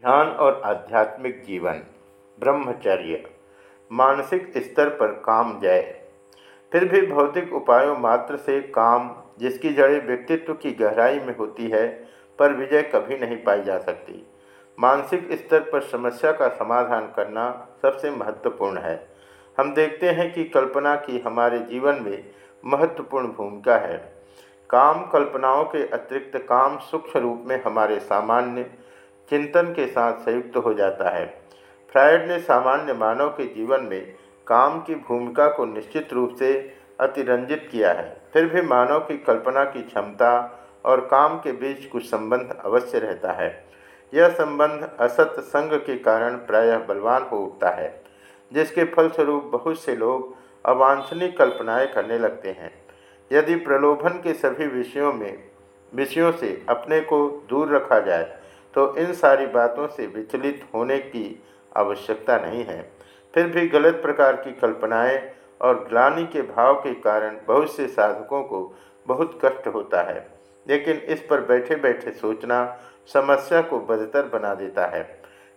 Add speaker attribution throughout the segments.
Speaker 1: ध्यान और आध्यात्मिक जीवन। ब्रह्मचर्य। मानसिक स्तर पर काम जय। फिर भी भौतिक उपायों मात्र से काम, जिसकी जड़ें व्यक्तित्व की गहराई में होती है, पर विजय कभी नहीं पाई जा सकती। मानसिक स्तर पर समस्या का समाधान करना सबसे महत्वपूर्ण है। हम देखते हैं कि कल्पना की हमारे जीवन में महत्वपूर्ण भूमिका है। काम कल्पनाओं के अतिरिक्त काम सूक्ष्म रूप में हमारे सामान्य चिंतन के साथ संयुक्त हो जाता है। फ्रायड ने सामान्य मानव के जीवन में काम की भूमिका को निश्चित रूप से अतिरंजित किया है। फिर भी मानव की कल्पना की क्षमता और काम के बीच कुछ संबंध अवश्य रहता है। यह संबंध असत संग के कारण प्रायः बलवान हो उठता है, जिसके फलस्वरूप बहुत से लोग अवांछनीय कल्पनाएँ करने लगते हैं। यदि प्रलोभन के सभी विषयों में, विषयों से अपने को दूर रखा जाए तो इन सारी बातों से विचलित होने की आवश्यकता नहीं है। फिर भी गलत प्रकार की कल्पनाएँ और ग्लानी के भाव के कारण बहुत से साधकों को बहुत कष्ट होता है, लेकिन इस पर बैठे बैठे सोचना समस्या को बदतर बना देता है।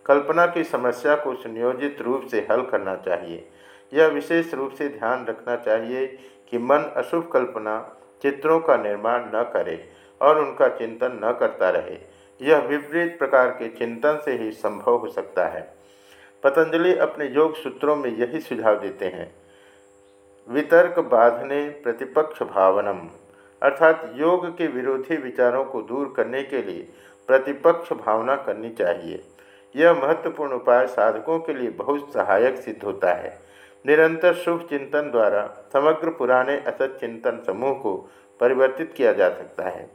Speaker 1: कल्पना की समस्या को सुनियोजित रूप से हल करना चाहिए। यह विशेष रूप से ध्यान रखना चाहिए कि मन अशुभ कल्पना चित्रों का निर्माण न करे और उनका चिंतन न करता रहे। यह विपरीत प्रकार के चिंतन से ही संभव हो सकता है। पतंजलि अपने योग सूत्रों में यही सुझाव देते हैं। वितर्क बाधने प्रतिपक्ष भावनम, अर्थात योग के विरोधी विचारों को दूर करने के लिए प्रतिपक्ष भावना करनी चाहिए। यह महत्वपूर्ण उपाय साधकों के लिए बहुत सहायक सिद्ध होता है। निरंतर शुभ चिंतन द्वारा समग्र पुराने असत चिंतन समूह को परिवर्तित किया जा सकता है।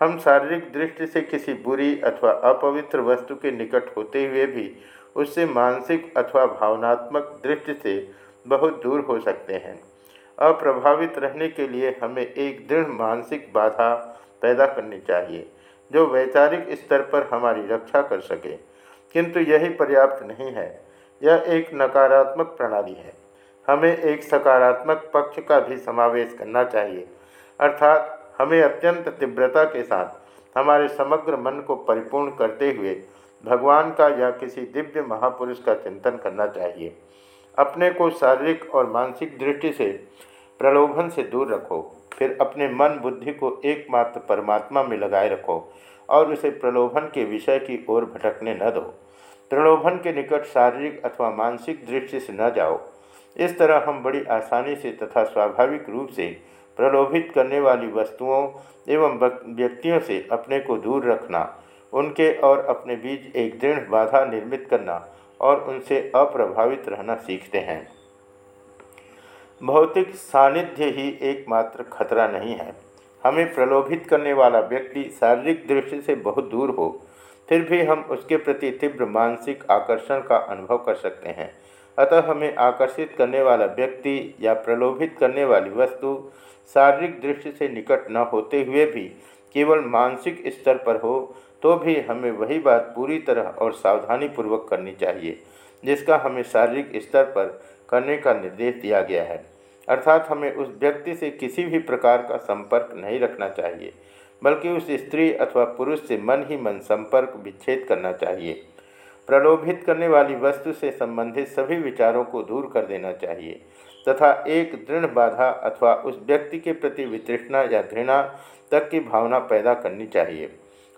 Speaker 1: हम शारीरिक दृष्टि से किसी बुरी अथवा अपवित्र वस्तु के निकट होते हुए भी उससे मानसिक अथवा भावनात्मक दृष्टि से बहुत दूर हो सकते हैं। अप्रभावित रहने के लिए हमें एक दृढ़ मानसिक बाधा पैदा करनी चाहिए, जो वैचारिक स्तर पर हमारी रक्षा कर सके। किंतु यही पर्याप्त नहीं है। यह एक नकारात्मक प्रणाली है। हमें एक सकारात्मक पक्ष का भी समावेश करना चाहिए। अर्थात हमें अत्यंत तीव्रता के साथ हमारे समग्र मन को परिपूर्ण करते हुए भगवान का या किसी दिव्य महापुरुष का चिंतन करना चाहिए। अपने को शारीरिक और मानसिक दृष्टि से प्रलोभन से दूर रखो। फिर अपने मन बुद्धि को एकमात्र परमात्मा में लगाए रखो और उसे प्रलोभन के विषय की ओर भटकने न दो। प्रलोभन के निकट शारीरिक अथवा मानसिक दृष्टि से न जाओ। इस तरह हम बड़ी आसानी से तथा स्वाभाविक रूप से प्रलोभित करने वाली वस्तुओं एवं व्यक्तियों से अपने को दूर रखना, उनके और अपने बीच एक दृढ़ बाधा निर्मित करना और उनसे अप्रभावित रहना सीखते हैं। भौतिक सानिध्य ही एकमात्र खतरा नहीं है। हमें प्रलोभित करने वाला व्यक्ति शारीरिक दृष्टि से बहुत दूर हो, फिर भी हम उसके प्रति तीव्र मानसिक आकर्षण का अनुभव कर सकते हैं। अतः हमें आकर्षित करने वाला व्यक्ति या प्रलोभित करने वाली वस्तु शारीरिक दृष्टि से निकट न होते हुए भी केवल मानसिक स्तर पर हो तो भी हमें वही बात पूरी तरह और सावधानीपूर्वक करनी चाहिए, जिसका हमें शारीरिक स्तर पर करने का निर्देश दिया गया है। अर्थात हमें उस व्यक्ति से किसी भी प्रकार का संपर्क नहीं रखना चाहिए, बल्कि उस स्त्री अथवा पुरुष से मन ही मन संपर्क विच्छेद करना चाहिए। प्रलोभित करने वाली वस्तु से संबंधित सभी विचारों को दूर कर देना चाहिए। तथा एक दृढ़ बाधा अथवा उस व्यक्ति के प्रति वितृष्णा या घृणा तक की भावना पैदा करनी चाहिए।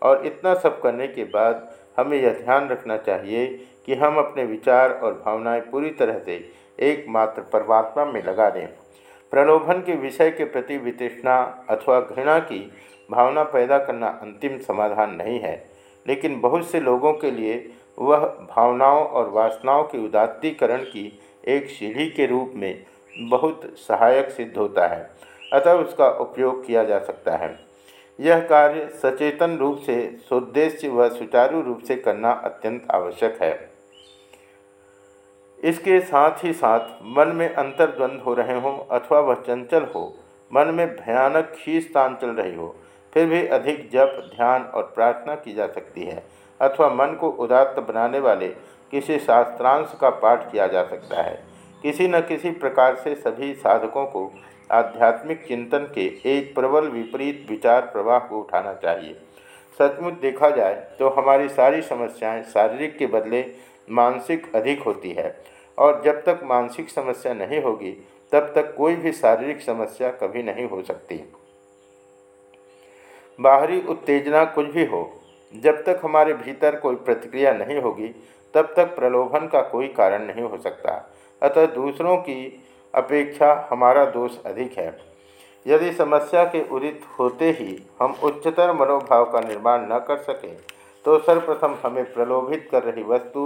Speaker 1: और इतना सब करने के बाद हमें यह ध्यान रखना चाहिए कि हम अपने विचार और भावनाएँ पूरी तरह से एकमात्र परमात्मा में लगा दें। प्रलोभन के विषय के प्रति वितृष्णा अथवा घृणा की भावना पैदा करना अंतिम समाधान नहीं है। लेकिन बहुत से लोगों के लिए वह भावनाओं और वासनाओं के उदात्तीकरण की एक सीढ़ी के रूप में बहुत सहायक सिद्ध होता है, अतः उसका उपयोग किया जा सकता है। यह कार्य सचेतन रूप से, सुद्देश्य व सुचारू रूप से करना अत्यंत आवश्यक है। इसके साथ ही साथ, मन में अंतर्द्वंद हो रहे हों अथवा वह चंचल हो, मन में भयानक खींचतान चल रही हो, फिर भी अधिक जप, ध्यान और प्रार्थना की जा सकती है, अथवा मन को उदात्त बनाने वाले किसी शास्त्रांश का पाठ किया जा सकता है। किसी न किसी प्रकार से सभी साधकों को आध्यात्मिक चिंतन के एक प्रबल विपरीत विचार प्रवाह को उठाना चाहिए। सचमुच देखा जाए तो हमारी सारी समस्याएँ शारीरिक के बदले मानसिक अधिक होती है और जब तक मानसिक समस्या नहीं होगी, तब तक कोई भी शारीरिक समस्या कभी नहीं हो सकती। बाहरी उत्तेजना कुछ भी हो, जब तक हमारे भीतर कोई प्रतिक्रिया नहीं होगी, तब तक प्रलोभन का कोई कारण नहीं हो सकता। अतः दूसरों की अपेक्षा हमारा दोष अधिक है। यदि समस्या के उदित होते ही हम उच्चतर मनोभाव का निर्माण न कर सकें तो सर्वप्रथम हमें प्रलोभित कर रही वस्तु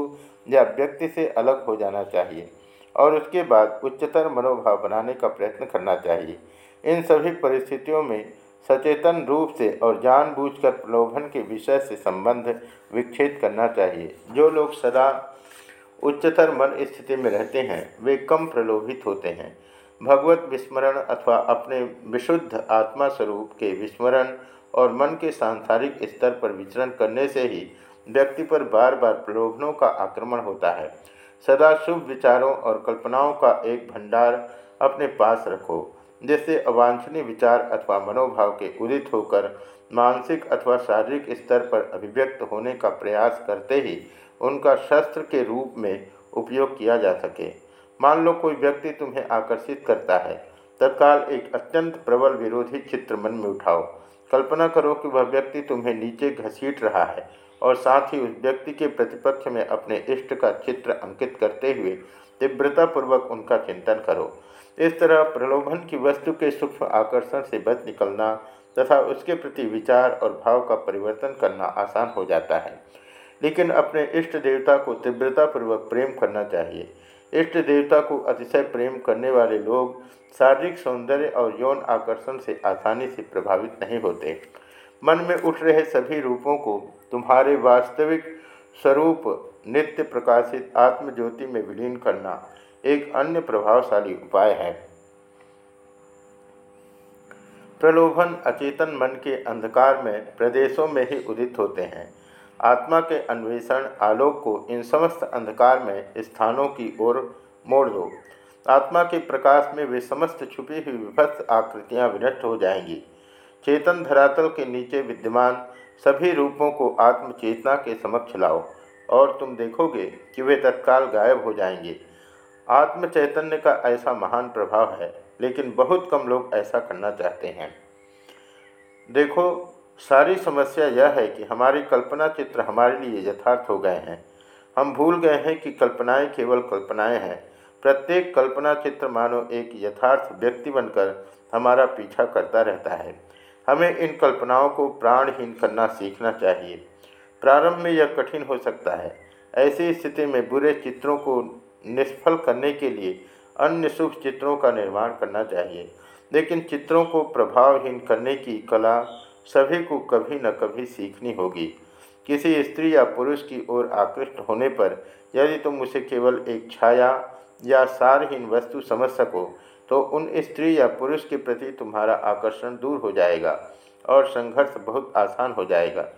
Speaker 1: या व्यक्ति से अलग हो जाना चाहिए और उसके बाद उच्चतर मनोभाव बनाने का प्रयत्न करना चाहिए। इन सभी परिस्थितियों में सचेतन रूप से और जानबूझकर प्रलोभन के विषय से संबंध विच्छेद करना चाहिए। जो लोग सदा उच्चतर मन स्थिति में रहते हैं, वे कम प्रलोभित होते हैं। भगवत विस्मरण अथवा अपने विशुद्ध आत्मा स्वरूप के विस्मरण और मन के सांसारिक स्तर पर विचरण करने से ही व्यक्ति पर बार बार प्रलोभनों का आक्रमण होता है। सदा शुभ विचारों और कल्पनाओं का एक भंडार अपने पास रखो। जिससे अवांछनीय विचार अथवा मनोभाव के उदित होकर मानसिक अथवा शारीरिक स्तर पर अभिव्यक्त होने का प्रयास करते ही उनका शस्त्र के रूप में उपयोग किया जा सके। मान लो कोई व्यक्ति तुम्हें आकर्षित करता है, तत्काल एक अत्यंत प्रबल विरोधी चित्र मन में उठाओ। कल्पना करो कि वह व्यक्ति तुम्हें नीचे घसीट रहा है और साथ ही उस व्यक्ति के प्रतिपक्ष में अपने इष्ट का चित्र अंकित करते हुए तीव्रतापूर्वक उनका चिंतन करो। इस तरह प्रलोभन की वस्तु के सूक्ष्म आकर्षण से बच निकलना तथा उसके प्रति विचार और भाव का परिवर्तन करना आसान हो जाता है। लेकिन अपने इष्ट देवता को तीव्रतापूर्वक प्रेम करना चाहिए। इष्ट देवता को अतिशय प्रेम करने वाले लोग शारीरिक सौंदर्य और यौन आकर्षण से आसानी से प्रभावित नहीं होते। मन में उठ रहे सभी रूपों को तुम्हारे वास्तविक स्वरूप नित्य प्रकाशित आत्मज्योति में विलीन करना एक अन्य प्रभावशाली उपाय है। प्रलोभन अचेतन मन के अंधकार में प्रदेशों में ही उदित होते हैं। आत्मा के अन्वेषण आलोक को इन समस्त अंधकार में स्थानों की ओर मोड़ दो। आत्मा के प्रकाश में वे समस्त छुपी हुई विभत्स आकृतियाँ विनष्ट हो जाएँगी। चेतन धरातल के नीचे विद्यमान सभी रूपों को आत्मचेतना के समक्ष लाओ और तुम देखोगे कि वे तत्काल गायब हो जाएँगे। आत्म चैतन्य का ऐसा महान प्रभाव है, लेकिन बहुत कम लोग ऐसा करना चाहते हैं। देखो, सारी समस्या यह है कि हमारी कल्पना चित्र हमारे लिए यथार्थ हो गए हैं। हम भूल गए हैं कि कल्पनाएँ केवल कल्पनाएँ हैं। प्रत्येक कल्पना चित्र मानो एक यथार्थ व्यक्ति बनकर हमारा पीछा करता रहता है। हमें इन कल्पनाओं को प्राणहीन करना सीखना चाहिए। प्रारंभ में यह कठिन हो सकता है। ऐसी स्थिति में बुरे चित्रों को निष्फल करने के लिए अन्य शुभ चित्रों का निर्माण करना चाहिए। लेकिन चित्रों को प्रभावहीन करने की कला सभी को कभी न कभी सीखनी होगी। किसी स्त्री या पुरुष की ओर आकृष्ट होने पर यदि तुम उसे केवल एक छाया या सारहीन वस्तु समझ सको तो उन स्त्री या पुरुष के प्रति तुम्हारा आकर्षण दूर हो जाएगा और संघर्ष बहुत आसान हो जाएगा।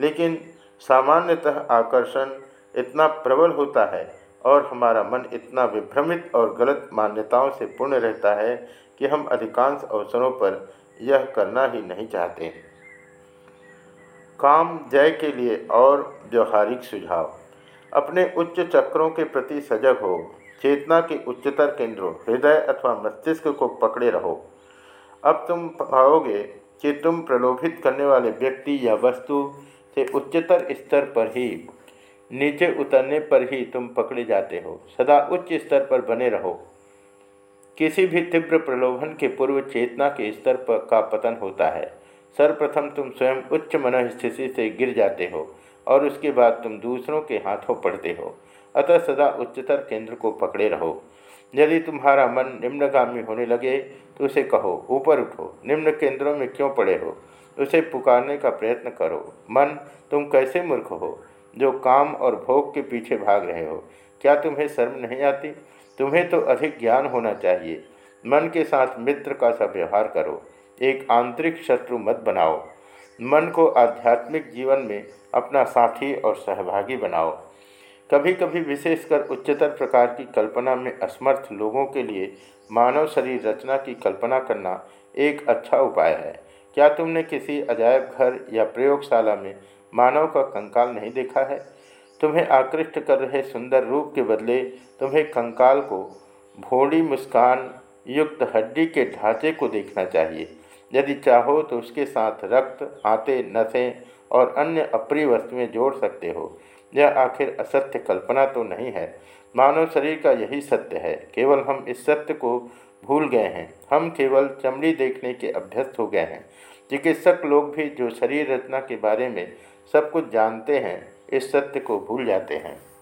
Speaker 1: लेकिन सामान्यतः आकर्षण इतना प्रबल होता है और हमारा मन इतना विभ्रमित और गलत मान्यताओं से पूर्ण रहता है कि हम अधिकांश अवसरों पर यह करना ही नहीं चाहते। काम, जय के लिए और व्यवहारिक सुझाव। अपने उच्च चक्रों के प्रति सजग हो। चेतना के उच्चतर केंद्रों, हृदय अथवा मस्तिष्क को पकड़े रहो। अब तुम पाओगे कि तुम प्रलोभित करने वाले व्यक्ति या वस्तु से उच्चतर स्तर पर ही, नीचे उतरने पर ही तुम पकड़े जाते हो। सदा उच्च स्तर पर बने रहो। किसी भी तीव्र प्रलोभन के पूर्व चेतना के स्तर पर का पतन होता है। सर्वप्रथम तुम स्वयं उच्च मन स्थिति से गिर जाते हो और उसके बाद तुम दूसरों के हाथों पड़ते हो। अतः सदा उच्चतर केंद्र को पकड़े रहो। यदि तुम्हारा मन निम्नगामी होने लगे तो उसे कहो, ऊपर उठो। निम्न केंद्रों में क्यों पड़े हो? उसे पुकारने का प्रयत्न करो। मन, तुम कैसे मूर्ख हो? जो काम और भोग के पीछे भाग रहे हो, क्या तुम्हें शर्म नहीं आती? तुम्हें तो अधिक ज्ञान होना चाहिए। मन के साथ मित्र का सा व्यवहार करो। एक आंतरिक शत्रु मत बनाओ। मन को आध्यात्मिक जीवन में अपना साथी और सहभागी बनाओ। कभी कभी विशेषकर उच्चतर प्रकार की कल्पना में असमर्थ लोगों के लिए मानव शरीर रचना की कल्पना करना एक अच्छा उपाय है। क्या तुमने किसी अजायब घर या प्रयोगशाला में मानव का कंकाल नहीं देखा है? तुम्हें आकृष्ट कर रहे सुंदर रूप के बदले तुम्हें कंकाल को भोड़ी मुस्कान युक्त हड्डी के ढांचे को देखना चाहिए। यदि चाहो तो उसके साथ रक्त, आते, नसें और अन्य अप्रिय वस्तुएँ जोड़ सकते हो। यह आखिर असत्य कल्पना तो नहीं है। मानव शरीर का यही सत्य है। केवल हम इस सत्य को भूल गए हैं। हम केवल चमड़ी देखने के अभ्यस्त हो गए हैं। चिकित्सक लोग भी जो शरीर रचना के बारे में सब कुछ जानते हैं, इस सत्य को भूल जाते हैं।